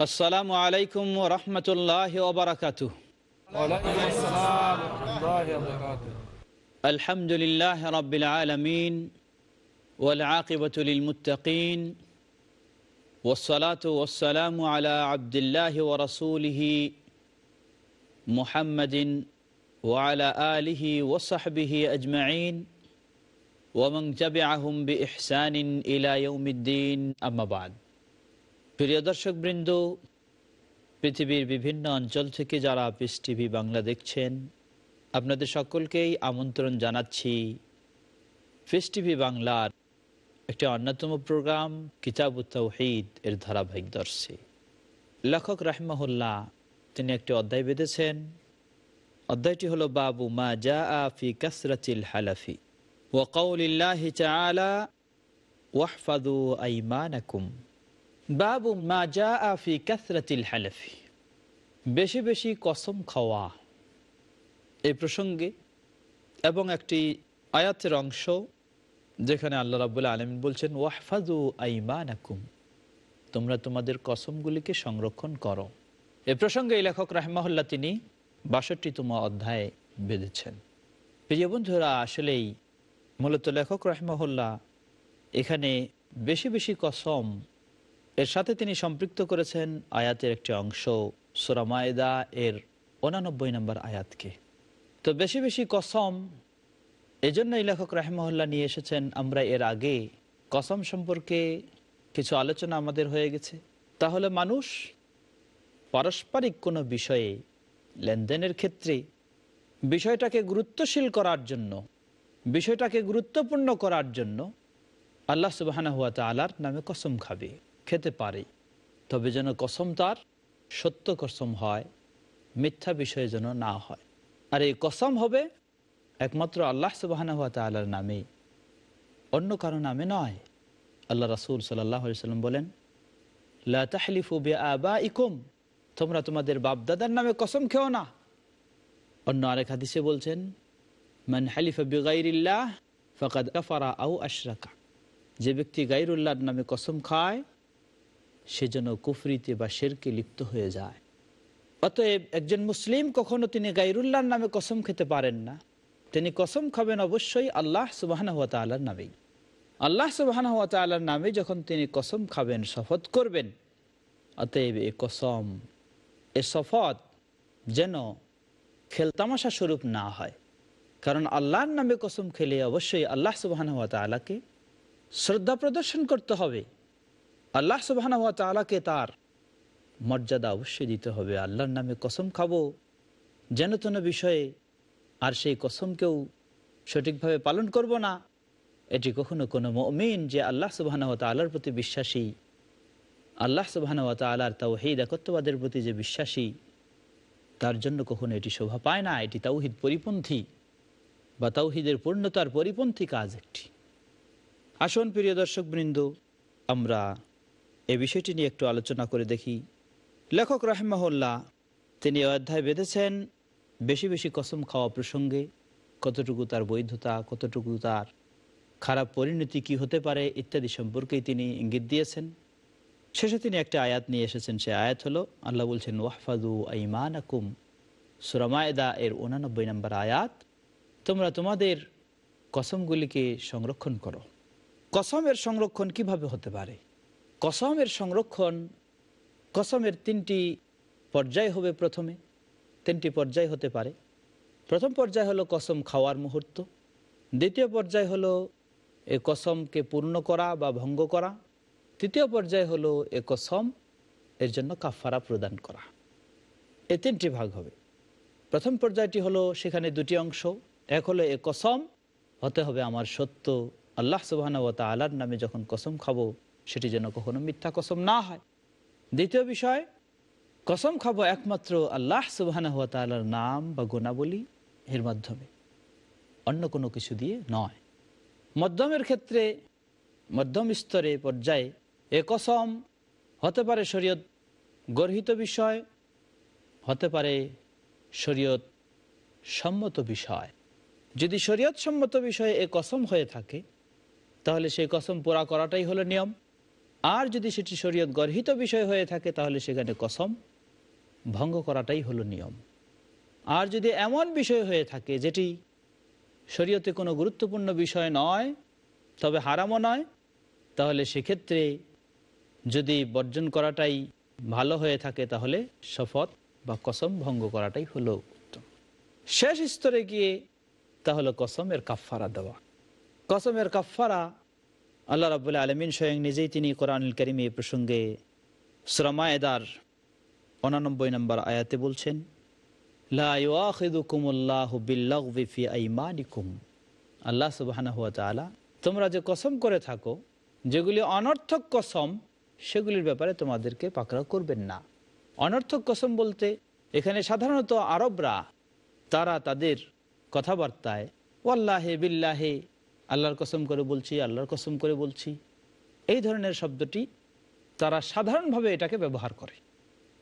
আসসালামু আলাইকুম রহমতুল্লাহ ওবরাকাত ওয়ালাইকুম আসসালাম ওয়া রাহমাতুল্লাহি ওয়া বারাকাতুহু আলহামদুলিল্লাহ রবিল আলমিন والعاقبة للمتقين والصلاة والسلام على عبد الله ورسوله محمد وعلى آله وصحبه أجمعين ومن تبعهم بإحسان إلى يوم الدين أما بعد প্রিয় দর্শক বৃন্দ পৃথিবীর বিভিন্ন অঞ্চল থেকে যারা পিস টিভি বাংলা দেখছেন, আপনাদের সকলকেই আমন্ত্রণ জানাচ্ছি পিস টিভি বাংলার একটি অন্যতম প্রোগ্রাম, কিতাব তৌহিদ এর ধারাবাহিক দর্শে। লেখক রাহমাহুল্লাহ, তিনি একটি অধ্যায় বেঁধেছেন। অধ্যায়টি হলো বাবু মা জা ফি কাসরাতিল হালাফি ওয়াকাউলিল্লাহি তাআলা ওয়াহফাদু আইমানাকুম। বাবু মা জা ফি কাসরাতিল হালাফি। বেশি বেশি কসম খাওয়া। এই প্রসঙ্গে এবং একটি আয়াতের অংশ যেখানে আল্লাহ রাবুল্লাহ আলমিন বলছেন ওয়াহফাজু আইমানাকুম। তোমরা তোমাদের কসমগুলিকে সংরক্ষণ করো। এ প্রসঙ্গে এই লেখক রাহমাহুল্লাহ তিনি বাষট্টিতম অধ্যায়ে বেঁধেছেন। প্রিয় বন্ধুরা, আসলেই মূলত লেখক রাহমাহুল্লাহ এখানে বেশি বেশি কসম এর সাথে তিনি সম্পৃক্ত করেছেন আয়াতের একটি অংশ সোরামায়দা এর উনানব্বই নম্বর আয়াতকে। তো বেশি বেশি কসম এজন্য এই লেখক রাহেমহল্লা নিয়ে এসেছেন, আমরা এর আগে কসম সম্পর্কে কিছু আলোচনা আমাদের হয়ে গেছে। তাহলে মানুষ পারস্পরিক কোনো বিষয়ে লেনদেনের ক্ষেত্রে বিষয়টাকে গুরুত্বশীল করার জন্য, বিষয়টাকে গুরুত্বপূর্ণ করার জন্য আল্লাহ সুবাহানা হুয়া তালার নামে কসম খাবে। খেতে পারে, তবে যেন কসম তার সত্য কসম হয়, মিথ্যা বিষয় যেন না হয়। আর এই কসম হবে একমাত্র আল্লাহ সুবাহানা হুয়া তালার নামে। অন্য কারও নামে নয়। আল্লাহ রাসুল সাল্লাম বলেন ইকুম তোমরা তোমাদের বাপদাদার নামে কসম খেও না। অন্য আরেক হাদিসে বলছেন, মান হালিফা বেগাইরিল্লাহ, ফকাদ কাফারা আউ আশরাকা। যে ব্যক্তি গাইরুল্লাহর নামে কসম খায় সে যেন কুফরিতে বা শেরকে লিপ্ত হয়ে যায়। অতএব একজন মুসলিম কখনো তিনি গাইরুল্লাহর নামে কসম খেতে পারেন না। তিনি কসম খাবেন অবশ্যই আল্লাহ সুবাহানা হাত আল্লাহর নামেই। আল্লাহ সুবাহানা হাত আল্লাহর নামে যখন তিনি কসম খাবেন, শপথ করবেন, অতএব এ কসম, এ শপথ যেন খেলতামাশা স্বরূপ না হয়। কারণ আল্লাহর নামে কসম খেলে অবশ্যই আল্লাহ সুবাহানা হাত আলাকে শ্রদ্ধা প্রদর্শন করতে হবে। আল্লাহ সুবাহানা হাত আলাকে তার মর্যাদা অবশ্যই দিতে হবে। আল্লাহর নামে কসম খাব, যেন তেন বিষয়ে আর সেই কসমকেও সঠিকভাবে পালন করব না। এটি কখনো কোনো মমিন যে আল্লাহ সুবাহানুয়াত আল্লাহর প্রতি বিশ্বাসী, আল্লাহ সুবাহানুয়াত আল্লাহর তাওহিদ একত্ববাদের প্রতি যে বিশ্বাসী, তার জন্য কখনো এটি শোভা পায় না। এটি তাওহিদ পরিপন্থী বা তাওহিদের পূর্ণতার পরিপন্থী কাজ একটি। আসুন প্রিয় দর্শক বৃন্দ আমরা এ বিষয়টি নিয়ে একটু আলোচনা করে দেখি। লেখক রাহেমাহুল্লাহ, তিনি অধ্যায় বেঁধেছেন, বেশি বেশি কসম খাওয়া প্রসঙ্গে, কতটুকু তার বৈধতা, কতটুকু তার খারাপ পরিণতি কি হতে পারে ইত্যাদি সম্পর্কেই তিনি ইঙ্গিত দিয়েছেন। শেষে তিনি একটা আয়াত নিয়ে এসেছেন, সে আয়াত হলো, আল্লাহ বলছেন ওয়াহফাদু আইমান আকুম সুরামায়দা এর উনানব্বই নম্বর আয়াত, তোমরা তোমাদের কসমগুলিকে সংরক্ষণ করো। কসমের সংরক্ষণ কীভাবে হতে পারে? কসমের সংরক্ষণ, কসমের তিনটি পর্যায় হবে প্রথমে, তিনটি পর্যায় হতে পারে। প্রথম পর্যায় হলো কসম খাওয়ার মুহূর্ত, দ্বিতীয় পর্যায় হলো এ কসমকে পূর্ণ করা বা ভঙ্গ করা, তৃতীয় পর্যায় হলো এ কসম এর জন্য কাফারা প্রদান করা। এ তিনটি ভাগ হবে। প্রথম পর্যায়টি হলো সেখানে দুটি অংশ, এক হলো এ কসম, হতে হবে আমার সত্য, আল্লাহ সুবাহানা ও তালার নামে যখন কসম খাব সেটি যেন কখনো মিথ্যা কসম না হয়। দ্বিতীয় বিষয়, কসম খাব একমাত্র আল্লাহ সুবাহানা হুয়া তালার নাম বা গুণাবলী এর মাধ্যমে। অন্য কোনো কিছু দিয়ে নয়। মধ্যমের ক্ষেত্রে মধ্যম স্তরে পর্যায়ে এ কসম হতে পারে শরীয়ত গর্হিত বিষয়, হতে পারে শরীয়ত সম্মত বিষয়। যদি শরীয়ত সম্মত বিষয়ে এ কসম হয়ে থাকে, তাহলে সেই কসম পুরা করাটাই হলো নিয়ম। আর যদি সেটি শরীয়ত গর্হিত বিষয় হয়ে থাকে, তাহলে সেখানে কসম ভঙ্গ করাটাই হলো নিয়ম। আর যদি এমন বিষয় হয়ে থাকে, যেটি শরীয়তে কোনো গুরুত্বপূর্ণ বিষয় নয়, তবে হারামও নয়, তাহলে সেক্ষেত্রে যদি বর্জন করাটাই ভালো হয়ে থাকে, তাহলে শপথ বা কসম ভঙ্গ করাটাই হলো উত্তম। শেষ স্তরে গিয়ে তা হলো কসমের কাফফারা দেওয়া। কসমের কাফফারা আল্লাহ রাবুল্লাহ আলমিন স্বয়ং নিজেই তিনি কোরআনুল করিম এই প্রসঙ্গে শ্রমায়দার উনানব্বই নম্বর আয়াতে বলছেন আল্লাহ তাআলা, তোমরা যে কসম করে থাকো, যেগুলি অনর্থক কসম, সেগুলির ব্যাপারে তোমাদেরকে পাকড়াও করবেন না। অনর্থক কসম বলতে, এখানে সাধারণত আরবরা, তারা তাদের কথাবার্তায়, ওয়াল্লাহে বিল্লাহে আল্লাহর কসম করে বলছি, আল্লাহর কসম করে বলছি। এই ধরনের শব্দটি তারা সাধারণভাবে এটাকে ব্যবহার করে,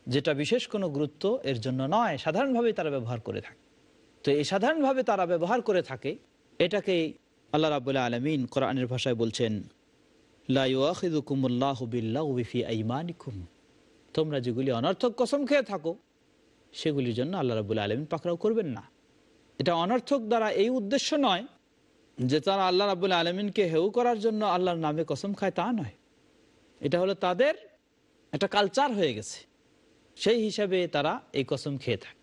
যেটা বিশেষ কোনো গুরুত্ব এর জন্য নয় সাধারণভাবেই তারা ব্যবহার করে থাকে। তো এই সাধারণভাবে তারা ব্যবহার করে থাকে, এটাকে আল্লাহ রাবুল্লাহ আলমিন কোরআনের ভাষায় বলছেন লাইকুম তোমরা যেগুলি অনর্থক কসম খেয়ে থাকো, সেগুলির জন্য আল্লাহ রাবুল্লাহ আলমিন পাকড়াও করবেন না। এটা অনর্থক দ্বারা এই উদ্দেশ্য নয় যে তারা আল্লাহ রাবুল্লাহ আলমিনকে হেউ করার জন্য আল্লাহর নামে কসম খায় তা নয়। এটা হলো তাদের একটা কালচার হয়ে গেছে। সেই হিসাবে তারা এই কসম খেয়ে থাকে।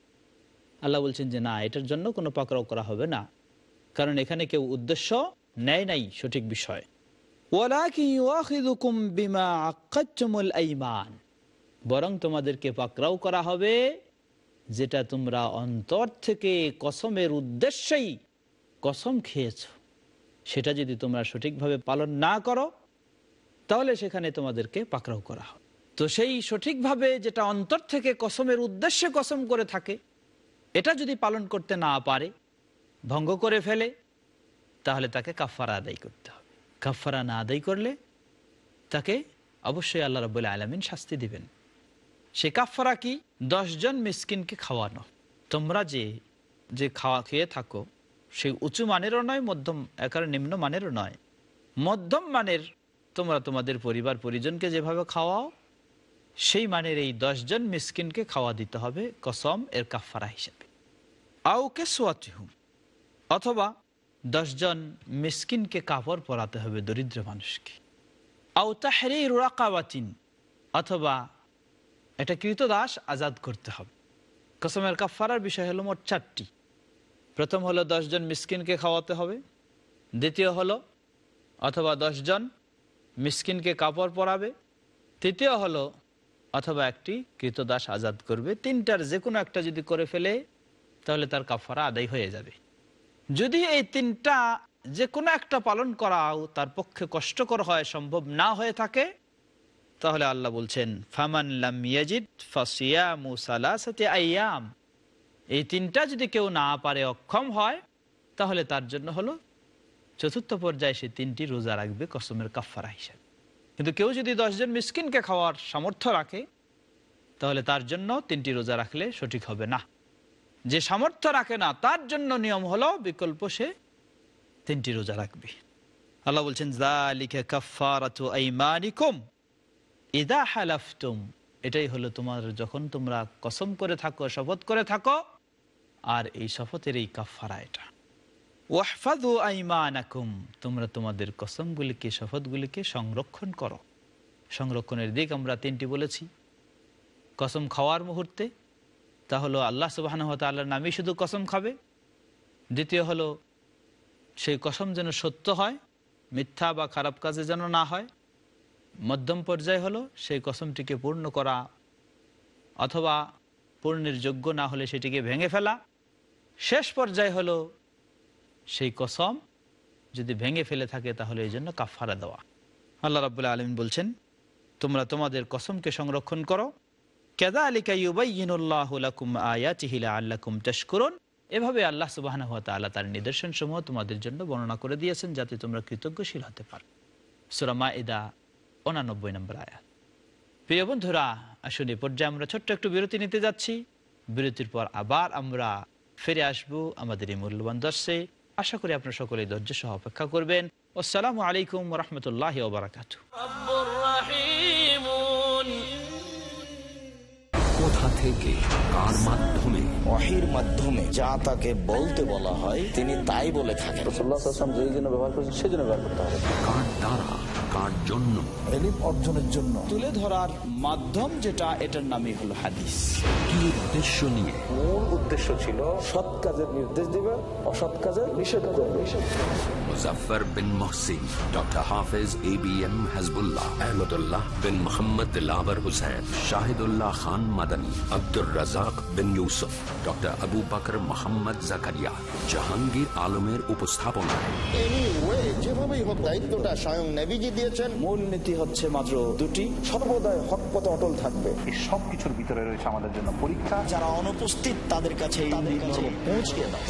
আল্লাহ বলছেন যে, না, এটার জন্য কোনো পাকড়াও করা হবে না। কারণ এখানে কেউ উদ্দেশ্য নেয় নাই সঠিক বিষয়। বরং তোমাদেরকে পাকড়াও করা হবে যেটা তোমরা অন্তর থেকে কসমের উদ্দেশ্যেই কসম খেয়েছ। সেটা যদি তোমরা সঠিকভাবে পালন না করো, তাহলে সেখানে তোমাদেরকে পাকড়াও করা হবে তো সেই সঠিকভাবে যেটা অন্তর থেকে কসমের উদ্দেশ্যে কসম করে থাকে, এটা যদি পালন করতে না পারে, ভঙ্গ করে ফেলে, তাহলে তাকে কাফারা আদায় করতে হবে। কাফারা না আদায় করলে তাকে অবশ্যই আল্লাহ রবুল্লা আলমিন শাস্তি দিবেন। সে কাফারা কি? দশজন মিসকিনকে খাওয়ানো। তোমরা যে যে খাওয়া, খেয়ে থাকো সেই উঁচু মানেরও নয়, মধ্যম একারে নিম্ন মানেরও নয়। মধ্যম মানের তোমরা তোমাদের পরিবার পরিজনকে যেভাবে খাওয়াও, সেই মানের এই দশজন মিসকিনকে খাওয়া দিতে হবে কসম এর কাফারা হিসাবে। আউকে সোয়াতিহুম অথবা দশজন মিসকিনকে কাপড় পরাতে হবে দরিদ্র মানুষকে। আউ তাহরি রুরাকাবাতিন অথবা এটা কৃতদাস আজাদ করতে হবে। কসমের কাফারার বিষয় হলো মোট চারটি। প্রথম হলো দশজন মিসকিনকে খাওয়াতে হবে। দ্বিতীয় হলো অথবা দশজন মিসকিনকে কাপড় পরাবে। তৃতীয় হলো অথবা একটি কৃতদাস আজাদ করবে। তিনটার যে কোনো একটা যদি করে ফেলে, তাহলে তার কাফারা আদায় হয়ে যাবে। যদি এই তিনটা যে কোনো একটা পালন করাও তার পক্ষে কষ্টকর হয়, সম্ভব না হয়ে থাকে, তাহলে আল্লাহ বলছেন, ফামান আয়াম এই তিনটা যদি কেউ না পারে, অক্ষম হয়, তাহলে তার জন্য হলো চতুর্থ পর্যায়ে সে তিনটি রোজা রাখবে কসমের কাফারা হিসাবে। কিন্তু কেউ যদি দশজন মিসকিনকে খাওয়ার সামর্থ্য রাখে, তাহলে তার জন্য তিনটি রোজা রাখলে সঠিক হবে না। যে সামর্থ্য রাখে না, তার জন্য নিয়ম হলো বিকল্প সে তিনটি রোজা রাখবে। আল্লাহ বলছেন ইদা হালাফতুম। এটাই হলো তোমার, যখন তোমরা কসম করে থাকো, শপথ করে থাকো আর এই শপথের এই কাফারা এটা। ওয়াহফাদু আইমানাকুম, তোমরা তোমাদের কসমগুলিকে, শপথগুলিকে সংরক্ষণ করো। সংরক্ষণের দিক আমরা তিনটি বলেছি। কসম খাওয়ার মুহূর্তে, তা হলো আল্লাহ আল্লাহর নামেই শুধু কসম খাবে। দ্বিতীয় হলো, সেই কসম যেন সত্য হয়, মিথ্যা বা খারাপ কাজে যেন না হয়। মধ্যম পর্যায়ে হলো, সেই কসমটিকে পূর্ণ করা। অথবা পূর্ণের যোগ্য না হলে সেটিকে ভেঙে ফেলা। শেষ পর্যায়ে হলো, সেই কসম যদি ভেঙে ফেলে থাকে তাহলে এই জন্য কাফারা দেওয়া। আল্লাহ রাবুল্লাহ আলম বলছেন, তোমরা তোমাদের কসমকে সংরক্ষণ করো। কেদা আলিকা ইউবাইনুল্লাহুলাকুম আয়াতিহিলা আল্লাকুম তস্করুন এভাবে আল্লাহ সুবাহ তাল্লাহ তার নিদর্শন সমূহ তোমাদের জন্য বর্ণনা করে দিয়েছেন, যাতে তোমরা কৃতজ্ঞশীল হতে পারো। সুরামা ইদা উনানব্বই নম্বর আয়াত। প্রিয় বন্ধুরা আসলে পর্যায়ে আমরা ছোট্ট একটু বিরতি নিতে যাচ্ছি। বিরতির পর আবার আমরা ফিরে আসব আমাদের এই মূল্যবান দর্শে। আশা করি আপনারা সকলে ধৈর্য সহ অপেক্ষা করবেন। আসসালামু আলাইকুম রহমতুল্লাহ ওবরাকাত থেকে কার মাধ্যমে ওয়াহির মাধ্যমে যা তাকে বলতে বলা হয় তিনি তাই বলে থাকেন। যেই জন্য ব্যবহার করছেন সেই জন্য ব্যবহার করতে হবে। কার দ্বারা কার জন্য? এলিম অর্জনের জন্য। তুলে ধরার মাধ্যম যেটা এটার নামই হলো হাদিস। কি উদ্দেশ্য নিয়ে? মূল উদ্দেশ্য ছিল সৎ কাজের নির্দেশ দিবে অসৎ কাজের নিষেধ করবে। Muzaffar bin Mohsin doctor Hafez A B M Hasbullah Ahmadullah bin Mohammad lover Hussain Shahidullah Khan Madani. Abdur Razzak bin Yusuf doctor Abu Bakar Mohammad Zakaria Jahangir আলমের উপস্থাপনায়। যেভাবেই হোক দায়িত্বটা স্বয়ং নেভিজি দিয়েছেন। মূল নীতি হচ্ছে মাত্র দুটি। সর্বদাই হক পথে অটল থাকবে। এই সব কিছুর ভিতরে রয়েছে আমাদের জন্য পরীক্ষা। যারা অনুপস্থিত তাদের কাছে পৌঁছিয়ে দাও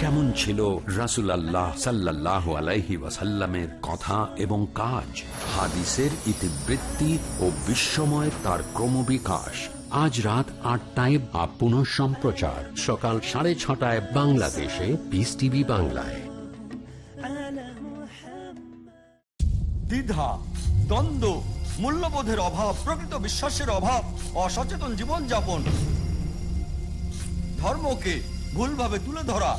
কেমন ছিল রাসুল আল্লাহ সাল্লাহ আলাইহি ওয়াসাল্লামের কথা এবং কাজ? হাদিসের ইতিবৃত্তি ও বিশ্বময় তার ক্রমবিকাশ। আজ রাত আটটায় বা পুনঃ সম্প্রচার। সকাল সাড়ে ছটায় বাংলাদেশে। পিস টিভি বাংলায়। দ্বিধা, দ্বন্দ্ব, মূল্যবোধের অভাব, প্রকৃত বিশ্বাসের অভাব, অসচেতন জীবনযাপন, ধর্মকে ভুলভাবে তুলে ধরা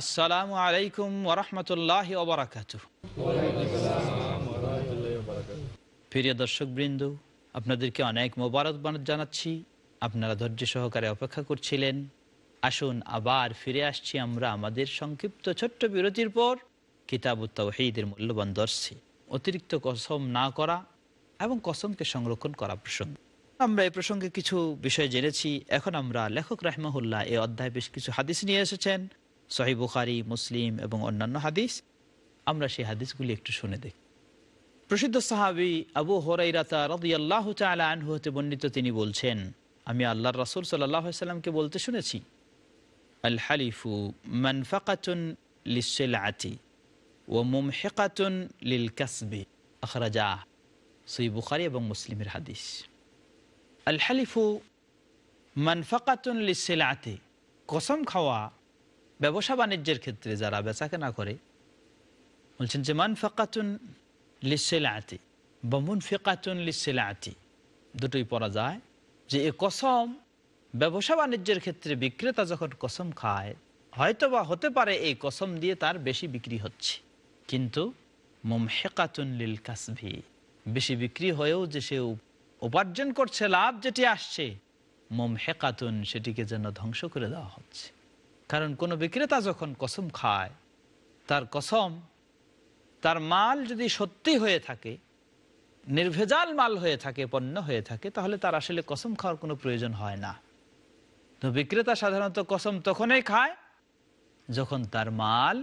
আসসালামু আলাইকুম ওরহমতুল্লাহ প্রিয় দর্শক বৃন্দ আপনাদেরকে অনেক মোবারকবাদ জানাচ্ছি। আপনারা ধৈর্য সহকারে অপেক্ষা করছিলেন। আসুন আবার ফিরে আসছি আমরা আমাদের সংক্ষিপ্ত ছোট্ট বিরতির পর। কিতাব তাওহীদের মূল্যবান দর্শে। অতিরিক্ত কসম না করা এবং কসমকে সংরক্ষণ করা প্রসঙ্গ। আমরা এই প্রসঙ্গে কিছু বিষয় জেনেছি। এখন আমরা লেখক রাহমাহুল্লাহ এই অধ্যায় বেশ কিছু হাদিস নিয়ে এসেছেন। সহি বুখারি মুসলিম এবং অন্যান্য হাদিস, আমরা সেই হাদিসগুলি একটু শুনে দেখি। প্রসিদ্ধ সাহাবি আবু হরাইরাতা রদিয়াল্লাহ তালা আনহু হতে বর্ণিত তিনি বলছেন, আমি আল্লাহর রাসুল সাল্লামকে বলতে শুনেছি, আল হালিফু মানফাকাতুন লিসেল আতি ও মুমহেকাতুন লিল কাসবি আখরাজা সই বুখারি এবং মুসলিমের হাদিস। আল হালিফু মানফাকাতুন লিসেল আতি কসম খাওয়া ব্যবসা বাণিজ্যের ক্ষেত্রে যারা বেচাকেনা করে, বলছেন যে মান ফাকাতুন লিসেলাতি বা মুন ফেকাতুন লিসেলাতি দুটোই পড়া যায় যে এ কসম ব্যবসা বাণিজ্যের ক্ষেত্রে বিক্রেতা যখন কসম খায় হয়তো বা হতে পারে এই কসম দিয়ে তার বেশি বিক্রি হচ্ছে। কিন্তু মোম হেকাতুন লিল কাসভি বেশি বিক্রি হয়েও যে সে উপার্জন করছে, লাভ যেটি আসছে মোম হেকাতুন সেটিকে যেন ধ্বংস করে দেওয়া হচ্ছে। কারণ কোনো বিক্রেতা যখন কসম খায়, তার কসম, তার মাল যদি সত্যি হয়ে থাকে, নির্ভেজাল মাল হয়ে থাকে, পণ্য হয়ে থাকে, তাহলে তার আসলে কসম খাওয়ার কোনো প্রয়োজন হয় না। তো বিক্রেতা সাধারণত কসম তখনই খায় যখন তার মাল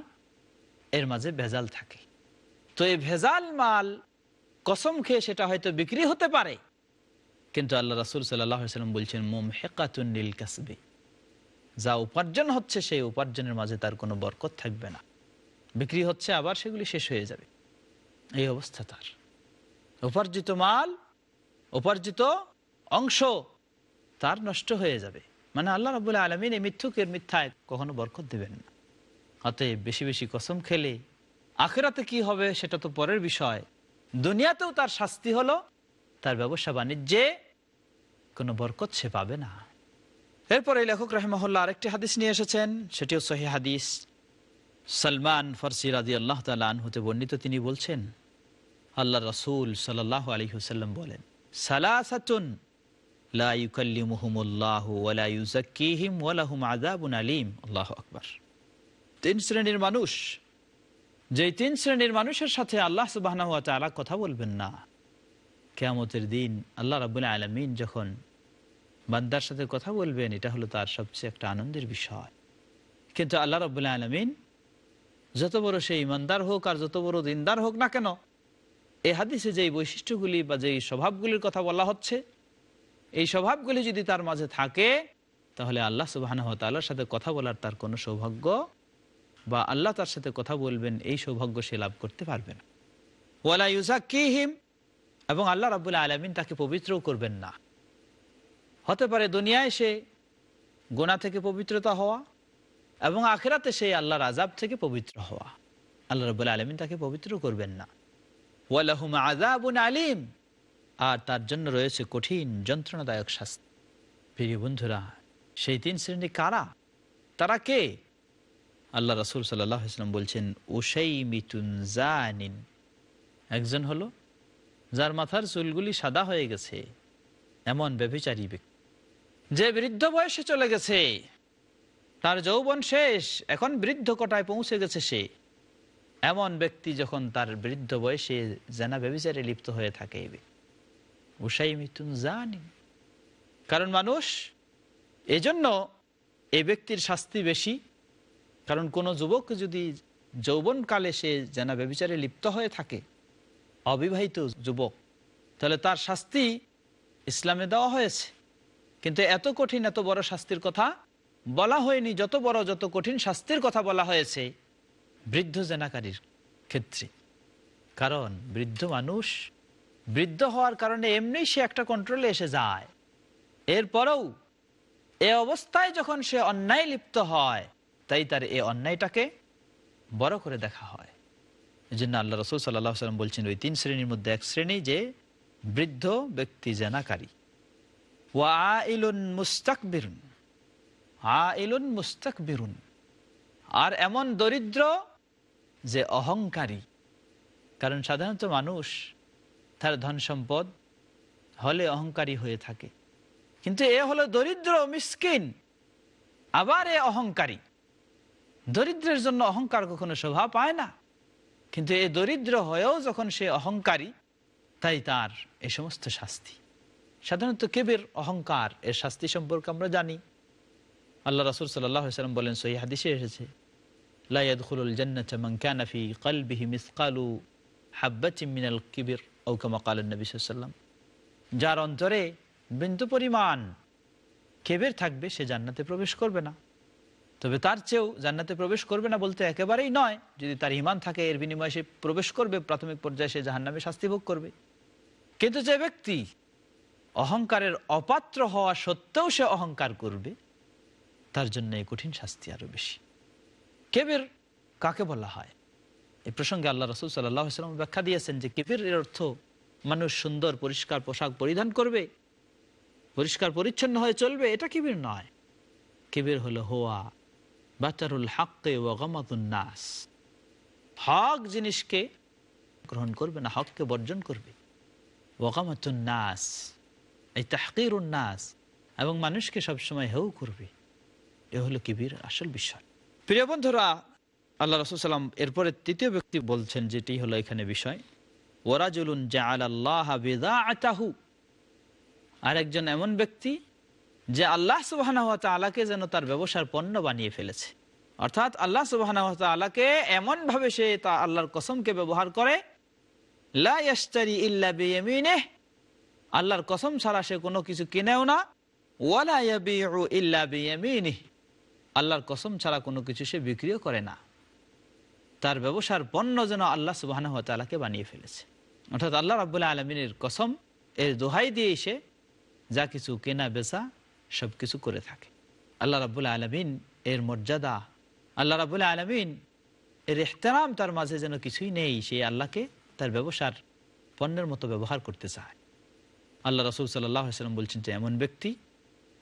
এর মাঝে ভেজাল থাকে। তো এই ভেজাল মাল কসম খেয়ে সেটা হয়তো বিক্রি হতে পারে, কিন্তু আল্লাহ রাসুল সাল্লাম বলছেন মোম হেকাতুন্নিল কাসবে। যা উপার্জন হচ্ছে, সেই উপার্জনের মাঝে তার কোনো বরকত থাকবে না। বিক্রি হচ্ছে, আবার সেগুলি শেষ হয়ে যাবে। এই অবস্থা তার। উপার্জিত মাল, উপার্জিত অংশ তার নষ্ট হয়ে যাবে। মানে আল্লাহ রাবুল্লাহ আলমিন এই মিথ্যুকের মিথ্যায় কখনো বরকত দেবেন না। অতএব বেশি বেশি কসম খেলে আখেরাতে কি হবে সেটা তো পরের বিষয়। দুনিয়াতেও তার শাস্তি হলো, তার ব্যবসা বাণিজ্যে কোনো বরকত সে পাবে না। এরপরে লেখক রাহেমহল্লা আরেকটি হাদিস নিয়ে এসেছেন, সেটিও সহি হাদিস। সালমান ফরসি রাজি আল্লাহ তালান হতে বর্ণিত তিনি বলছেন, আল্লাহ রসুল সাল্লাহ আলী হুসাল্লাম বলেন, সালাসাতুন তিন শ্রেণির মানুষ তিন শ্রেণির মানুষের সাথে আল্লাহ কথা বলবেন না, কেয়ামতের দিন আল্লাহ রাব্বুল আলমিন যখন বান্দার সাথে কথা বলবেন, এটা হলো তার সবচেয়ে একটা আনন্দের বিষয়। কিন্তু আল্লাহ রাব্বুল আলামিন যত বড় সে ইমানদার হোক আর যত বড় দিনদার হোক না কেন এ হাদিসে যেই বৈশিষ্ট্যগুলি বা যেই স্বভাবগুলির কথা বলা হচ্ছে, এই স্বভাবগুলি যদি তার মাঝে থাকে, তাহলে আল্লাহ সুবাহ তাল্লার সাথে কথা বলার তার কোনো সৌভাগ্য বা আল্লাহ তার সাথে কথা বলবেন, এই সৌভাগ্য সে লাভ করতে পারবে না। ওয়ালা ইউজাকিহিম এবং আল্লাহ রাবুল্লাহ আলমিন তাকে পবিত্রও করবেন না। হতে পারে দুনিয়ায় সে গোনা থেকে পবিত্রতা হওয়া এবং আখেরাতে সে আল্লাহর আজাব থেকে পবিত্র হওয়া। আল্লাহ রবুল্লাহ আলমিন তাকে পবিত্র করবেন না। ওয়ালাহুম আজাবুন আলিম। আর তার জন্য রয়েছে কঠিন, যন্ত্রণাদায়ক শাস্তি। প্রিয় বন্ধুরা, সেই তিন শ্রেণি কারা? তারা কে? আল্লাহ রাসুল সাল্লাম বলছেন ওসাই মিতুন জানিন। একজন হলো, যার মাথার চুলগুলি সাদা হয়ে গেছে, এমন ব্যভিচারী ব্যক্তি। যে বৃদ্ধ বয়সে চলে গেছে, তার যৌবন শেষ, এখন বৃদ্ধ কটায় পৌঁছে গেছে সে। এমন ব্যক্তি যখন তার বৃদ্ধ বয়সে জানা ব্যবিচারে লিপ্ত হয়ে থাকে। উসাই মিতুন জানি। কারণ মানুষ, এজন্য এই ব্যক্তির শাস্তি বেশি। কারণ কোনো যুবক যদি যৌবনকালে সে জানা ব্যবিচারে লিপ্ত হয়ে থাকে, অবিবাহিত যুবক, তাহলে তার শাস্তি ইসলামে দেওয়া হয়েছে। কিন্তু এত কঠিন, এত বড় শাস্তির কথা বলা হয়নি। যত বড়, যত কঠিন শাস্তির কথা বলা হয়েছে বৃদ্ধ জেনাকারীর ক্ষেত্রে। কারণ বৃদ্ধ মানুষ বৃদ্ধ হওয়ার কারণে এমনি সে একটা কন্ট্রোলে এসে যায়। এরপরেও এ অবস্থায় যখন সে অন্যায় লিপ্ত হয়, তাই তার এই অন্যায়টাকে বড় করে দেখা হয়। এই জন্য আল্লাহ রসুল সাল্লাহ সাল্লাম বলছেন, ওই তিন শ্রেণির মধ্যে এক শ্রেণি যে বৃদ্ধ ব্যক্তি জেনাকারী। ওয়া মুস্তাক মুস্তাক আর এমন দরিদ্র যে অহংকারী, কারণ সাধারণত মানুষ তার ধন সম্পদ হলে অহংকারী হয়ে থাকে। কিন্তু এ হলো দরিদ্র মিসকিন, আবার এ অহংকারী। দরিদ্রের জন্য অহংকার কখনো শোভা পায় না, কিন্তু এ দরিদ্র হয়েও যখন সে অহংকারী, তাই তার এ সমস্ত শাস্তি। সাধারণত কেবের অহংকার, এর শাস্তি সম্পর্কে আমরা জানি। আল্লাহ রাসুল সাল্লাম বলেন সহি হাদিসে এসেছে কলবিহি যার অন্তরে বিন্দু পরিমাণ কেবের থাকবে, সে জান্নাতে প্রবেশ করবে না। তবে তার চেয়েও জান্নাতে প্রবেশ করবে না বলতে একেবারেই নয়, যদি তার ইমান থাকে, এর বিনিময়ে সে প্রবেশ করবে, প্রাথমিক পর্যায়ে সে জাহান্নামে শাস্তি ভোগ করবে। কিন্তু যে ব্যক্তি অহংকারের অপাত্র হওয়া সত্ত্বেও সে অহংকার করবে, তার জন্য এই কঠিন শাস্তি আরও বেশি। কেবের কাকে বলা হয়? এই প্রসঙ্গে আল্লাহ রসুল সাল্লাম ব্যাখ্যা দিয়েছেন যে কেবের এর অর্থ, মানুষ সুন্দর, পরিষ্কার পোশাক পরিধান করবে, পরিষ্কার, পরিচ্ছন্ন হয়ে চলবে, এটা কিবির নয়। কিবির হলো হোয়া, বাতারুল হাক্কে ও নাস। হক জিনিসকে গ্রহণ করবে না, হককে বর্জন করবে। ওয়াকামাতুন নাস। এই তাহকির নাস এবং মানুষকে সবসময় হেউ করবে। এ হলো কিবির আসল বিষয়। প্রিয় বন্ধুরা, আল্লাহ রসুল সাল্লাম এরপরে তৃতীয় ব্যক্তি বলছেন যেটি হলো এখানে বিষয়। ওরাজুলুন আল্লাহ আতাহু আর একজন এমন ব্যক্তি যে আল্লাহ সুবাহ আলাকে যেন তার ব্যবসার পণ্য বানিয়ে ফেলেছে। অর্থাৎ আল্লাহ সুবাহ আলাকে এমনভাবে সে তা আল্লাহর কসমকে ব্যবহার করে লাস্তারি ইল্লা বিয়ামিনে আল্লাহর কসম ছাড়া সে কোনো কিছু কিনেও না। ওয়ালা আল্লাহর কসম ছাড়া কোনো কিছু সে বিক্রিও করে না। তার ব্যবসার পণ্য যেন আল্লাহ সুবাহ তালাকে বানিয়ে ফেলেছে। অর্থাৎ আল্লাহ রাবুল্লাহ আলমিনের কসম, এর দোহাই দিয়ে এসে যা কিছু কেনা, বেচা সব কিছু করে থাকে। আল্লাহ রাবুল্লাহ আলমিন এর মর্যাদা, আল্লাহ রাবুল্লাহ আলমিন এর এহতারাম তার মাঝে যেন কিছুই নেই সেই আল্লাহকে তার ব্যবসার পণ্যের মতো ব্যবহার করতে চায়। আল্লাহ রসুল সাল্লাম বলছেন যে, এমন ব্যক্তি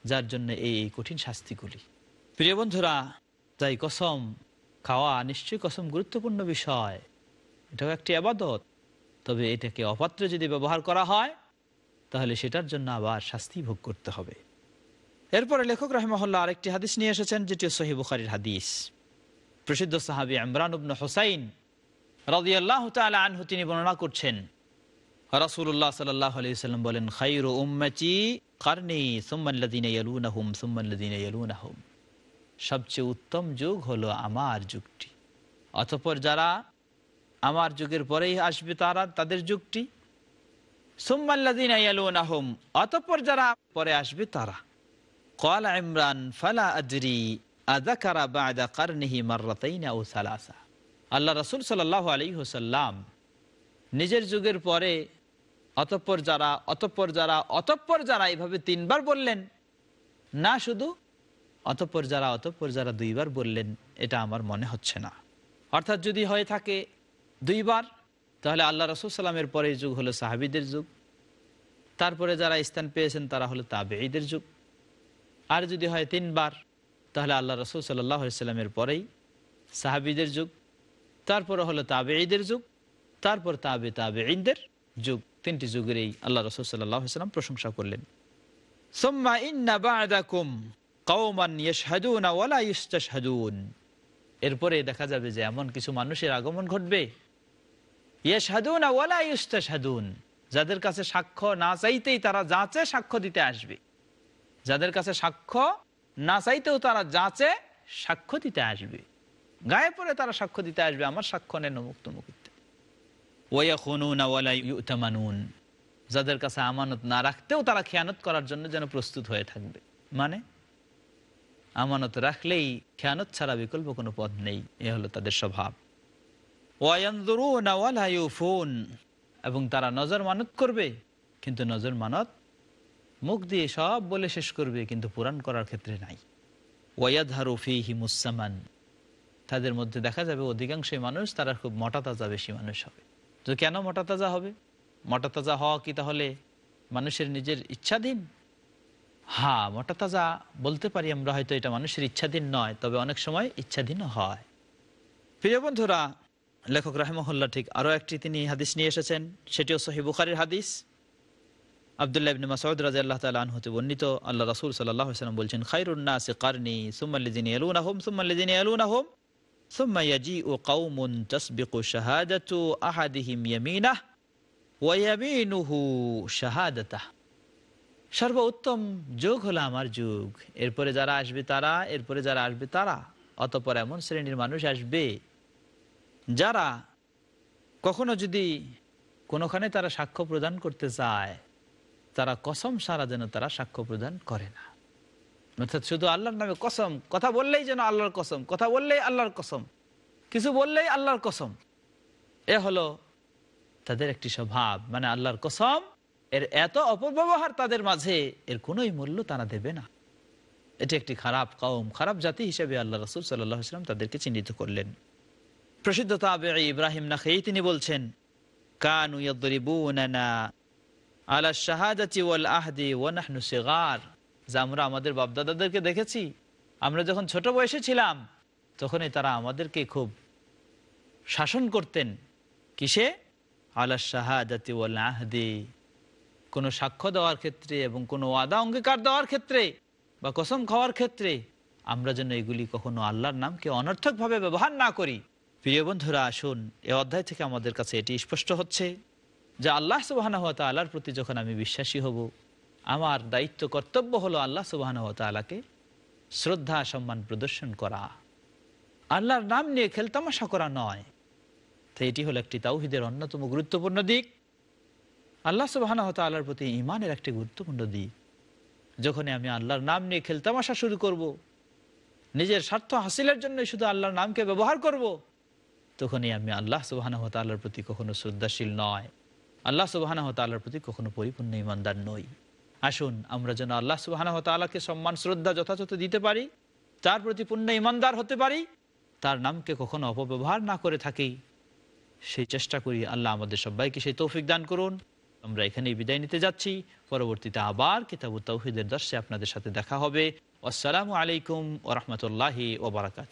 যার জন্য এই এই কঠিন শাস্তিগুলি প্রিয় বন্ধুরা, তাই কসম খাওয়া নিশ্চয়ই কসম গুরুত্বপূর্ণ বিষয়। এটাও একটি আবাদত। তবে এটাকে অপাত্রে যদি ব্যবহার করা হয়, তাহলে সেটার জন্য আবার শাস্তি ভোগ করতে হবে। এরপরে লেখক রহমহল্লা আরেকটি হাদিস নিয়ে এসেছেন, যেটি সহি বুখারির হাদিস। প্রসিদ্ধ সাহাবি ইমরান উবন হোসাইন রাজিয়াল্লাহ তালা আনহু তিনি বর্ণনা করছেন রাসুল্লাহ সাল্লাহ আলি সাল্লাম বলেন, খাইর উম্মচি কারনি সুম্মাল্লাদিন ইয়ালুনাহুম সুম্মাল্লাদিন ইয়ালুনাহুম। সবচেয়ে উত্তম যুগ হলো আমার যুগটি। অতপর যারা আমার যুগের পরেই আসবে তারা তাদের যুগটি। সুম্মাল্লাদিন ইয়ালুনাহুম, অতপর যারা পরে আসবে তারা। কল ইমরান, ফালা আজরি আদাকারা বাদা কারনিহি মাররাতাইন ও সালাসা? আল্লাহ রসুল সাল্লাহ আলী হোসাল্লাম নিজের যুগের পরে অতঃপর যারা অতঃপর যারা অতঃপর যারা এইভাবে তিনবার বললেন, না শুধু, অতঃপর যারা অতঃপর যারা দুইবার বললেন, এটা আমার মনে হচ্ছে না। অর্থাৎ যদি হয়ে থাকে দুইবার, তাহলে আল্লাহ রসুল সাল্লামের পরে যুগ হলো সাহাবিদের যুগ। তারপরে যারা স্থান পেয়েছেন, তারা হলো তাবেঈদের যুগ। আর যদি হয় তিনবার, তাহলে আল্লাহ রসুল সাল্লাহ সাল্লামের পরেই সাহাবিদের যুগ। তারপরে হলো তাবেঈদের যুগ। তারপর তাবে তাবে ইনদের যুগ, তিনটি যুগেরই আল্লাহ রসুল সাল্লাম প্রশংসা করলেন। এরপরে দেখা যাবে যে এমন কিছু মানুষের আগমন ঘটবে। যাদের কাছে সাক্ষ্য না চাইতেই তারা যাচে সাক্ষ্য দিতে আসবে। যাদের কাছে সাক্ষ্য না চাইতেও তারা যাচে সাক্ষ্য দিতে আসবে। গায়ে পরে তারা সাক্ষ্য দিতে আসবে, আমার সাক্ষ্য নেন মুক্ত ওয়াইয়ানুন যাদের কাছে আমানত না রাখতেও তারা খেয়ানত করার জন্য যেন প্রস্তুত হয়ে থাকবে। মানে আমানত রাখলেই খেয়ানত ছাড়া বিকল্প কোনো পথ নেই। এ হলো তাদের স্বভাব। ওয়াইফোন এবং তারা নজর মানত করবে, কিন্তু নজর মানত, মুখ দিয়ে সব বলে শেষ করবে, কিন্তু পুরাণ করার ক্ষেত্রে নাই। ওয়াদ হারুফি হিমুসামান তাদের মধ্যে দেখা যাবে অধিকাংশই মানুষ, তারা খুব মোটা তাজা বেশি মানুষ হবে। তো কেন মোটা তাজা হবে? মোটা তাজা হওয়া কি তাহলে মানুষের নিজের ইচ্ছাধীন? হ্যাঁ মোটা তাজা বলতে পারি আমরা হয়তো এটা মানুষের ইচ্ছাধীন নয়, তবে অনেক সময় ইচ্ছাধীন হয়। প্রিয় বন্ধুরা, লেখক রাহেমহল্লা ঠিক আরও একটি তিনি হাদিস নিয়ে এসেছেন, সেটিও সহি বুখারির হাদিস। আবদুল্লাহ ইবনে মাসউদ রাদিয়াল্লাহু তাআলা আনহু হতে বর্ণিত, আল্লাহ রাসূল সাল্লাল্লাহু আলাইহি ওয়াসাল্লাম বলছেন খায়রুন নাসি কারনি সুম্মাল্লাযিনা ইয়ালুনাহুম সুম্মাল্লাযিনা ইয়ালুনাহুম। ثم يجيء قوم تسبق شهادة أحدهم يمينه ويمينه شهادته সর্ব উত্তম যুগ হলো আমার যুগ এরপরে যারা আসবে তারা এরপরে যারা আসবে তারা অতপর এমন শ্রেণীর মানুষ আসবে যারা কখনো যদি কোনোখানে তারা সাক্ষ্য প্রদান করতে চায় তারা কসম সারা যেন তারা সাক্ষ্য প্রদান করে না অর্থাৎ শুধু আল্লাহর নামে কসম, কথা বললেই যেন আল্লাহর কসম, কথা বললেই আল্লাহর কসম, কিছু বললেই আল্লাহর কসম। এ হলো তাদের একটি স্বভাব মানে আল্লাহর কসম এর এত অপব্যবহার তাদের মাঝে, এর কোনোই মূল্য তারা দেবে না। এটি একটি খারাপ কৌম খারাপ জাতি হিসেবে আল্লাহ রসুল সাল্লাম তাদেরকে চিহ্নিত করলেন। প্রসিদ্ধ তাবে ইব্রাহিম না খেয়ে তিনি বলছেন, কানু আলা শাহাদাতি ওয়াল আহদি ওয়ানাহনু সিগার। যা আমরা আমাদের বাপদাদাদেরকে দেখেছি, আমরা যখন ছোট বয়সে ছিলাম, তখনই তারা আমাদেরকে খুব শাসন করতেন। কিসে? আল্লাহ শাহাদাতি ওয়াল আহদি। কোনো সাক্ষ্য দেওয়ার ক্ষেত্রে এবং কোনো ওয়াদা অঙ্গীকার দেওয়ার ক্ষেত্রে বা কসম খাওয়ার ক্ষেত্রে আমরা যেন এগুলি কখনো আল্লাহর নামকে অনর্থকভাবে ব্যবহার না করি। প্রিয় বন্ধুরা, আসুন এ অধ্যায় থেকে আমাদের কাছে এটি স্পষ্ট হচ্ছে যে আল্লাহ সুবাহানা হত আল্লাহর প্রতি যখন আমি বিশ্বাসী হব আমার দায়িত্ব, কর্তব্য হলো আল্লাহ সুবাহানা হত শ্রদ্ধা, সম্মান প্রদর্শন করা আল্লাহর নাম নিয়ে খেলতামাশা করা নয় তো এটি হলো একটি তাওহিদের অন্যতম গুরুত্বপূর্ণ দিক আল্লাহ সুবাহানা হত আল্লাহর প্রতি ইমানের একটি গুরুত্বপূর্ণ দিক যখনই আমি আল্লাহর নাম নিয়ে খেলতামাশা শুরু করব। নিজের স্বার্থ হাসিলের জন্য শুধু আল্লাহর নামকে ব্যবহার করব। তখনই আমি আল্লাহ সুবাহানা হত প্রতি কখনো শ্রদ্ধাশীল নয় আল্লাহ সুবাহানা হত প্রতি কখনো পরিপূর্ণ ইমানদার নই আসুন, আমরা যেন আল্লাহ সুবাহানা হত আল্লাহকে সম্মান, শ্রদ্ধা, যথাযথ দিতে পারি তার প্রতি পূর্ণ ইমানদার হতে পারি, তার নামকে কখনো অপব্যবহার না করে থাকি। সেই চেষ্টা করি, আল্লাহ আমাদের সবাইকে সেই তৌফিক দান করুন। আমরা এখানেই বিদায় নিতে যাচ্ছি। পরবর্তীতে আবার কিতাবু তৌহিদের দর্শে আপনাদের সাথে দেখা হবে। আসসালামু আলাইকুম ওরহমতুল্লাহি ওবরাকাত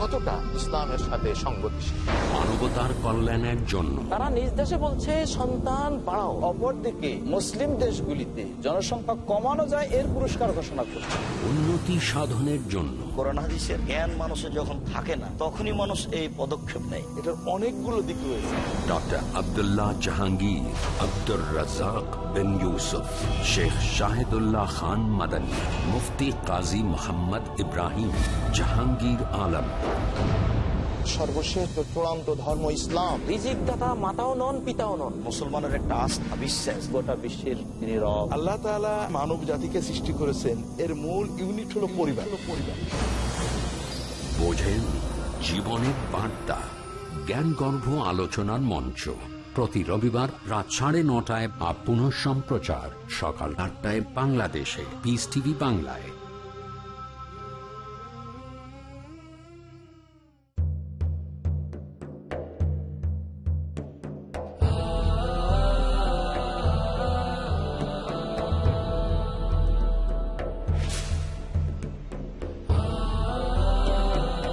কতটা ইসলামের সাথে সঙ্গতিশীল মানবতার কল্যাণের জন্য। তারা নিজ দেশে বলছে সন্তান বাড়াও। অপরদিকে মুসলিম দেশগুলিতে জনসংখ্যা কমানো যায় এর পুরস্কার ঘোষণা করছে। উন্নতি সাধনের জন্য। কোরআন জ্ঞান মানুষের যখন থাকে না তখনই মানুষ এই পদক্ষেপ নেয়। এটার অনেকগুলো দিক রয়েছে। ডক্টর আবদুল্লাহ জাহাঙ্গীর আব্দুর রাজাক বিন ইউসুফ শেখ শাহিদুল্লাহ খান মাদানী মুফতি কাজী মোহাম্মদ ইব্রাহিম জাহাঙ্গীর আলম। সর্বশেষ চূড়ান্ত ধর্ম ইসলাম। রিজিক দাতা মাতাও নন পিতাও নন। মুসলমানের একটা আস্থা বিশ্বাস। গোটা বিশ্বের তিনি রব আল্লাহ তাআলা মানব জাতিকে সৃষ্টি করেছেন। এর মূল ইউনিট হলো পরিবার। পরিবার বোঝেন জীবনের বার্তা। জ্ঞানগর্ভ আলোচনার মঞ্চ। প্রতি রবিবার রাত সাড়ে নটায় বা পুনঃ সম্প্রচার সকাল আটটায় বাংলাদেশে। পিস টিভি বাংলায়।